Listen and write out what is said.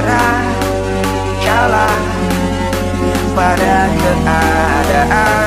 menyerah kalah pada keadaan.